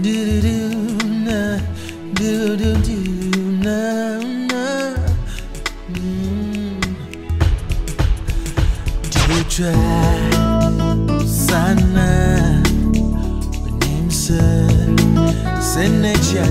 do do na do do do na na mm. Try sana Benimse Sene chia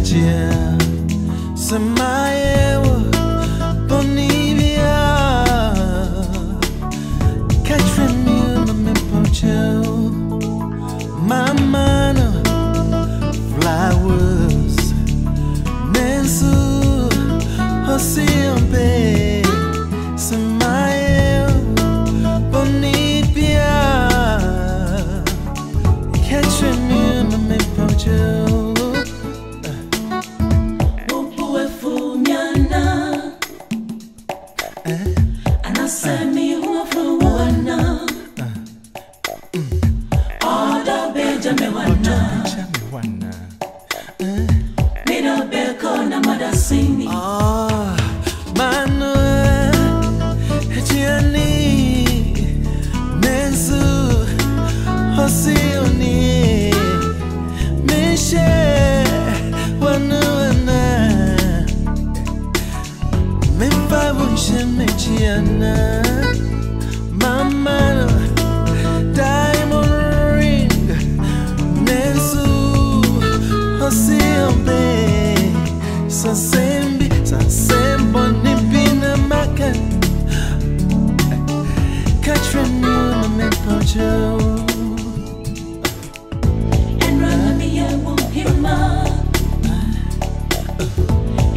Sasembi Sasembo Nipina Maka. Katrin Muna Mepocho And run me a wuhima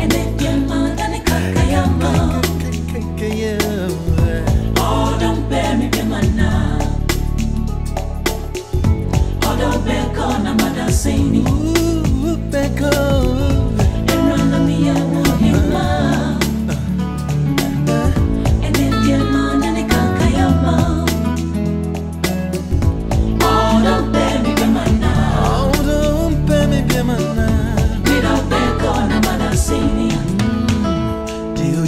And if your mother ni kakayama Oh don't bear me be mana Oda beko na oh, madasini Ooh,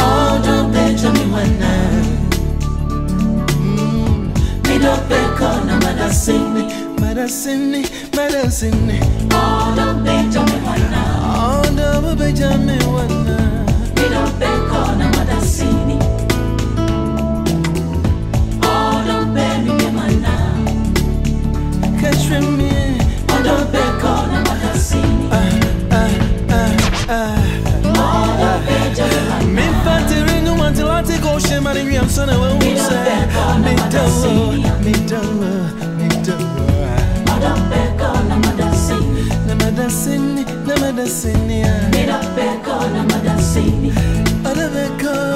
Odo beja miwana Mido beko na madasini Madasini, madasini, Odo beja miwana all the wana. Mido ocean, man, you am son of a Me beg on Me Madasini. me don't, me na madasini Ada beko,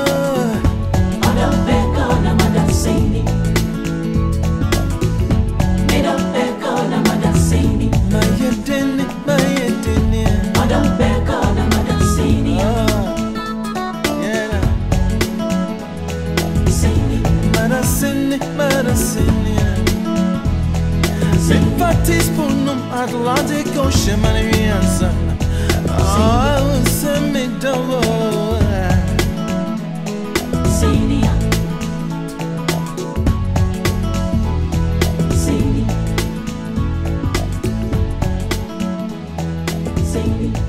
teaspoonum adladı koşman yansan Ah sen mi davul Seni Seni Seni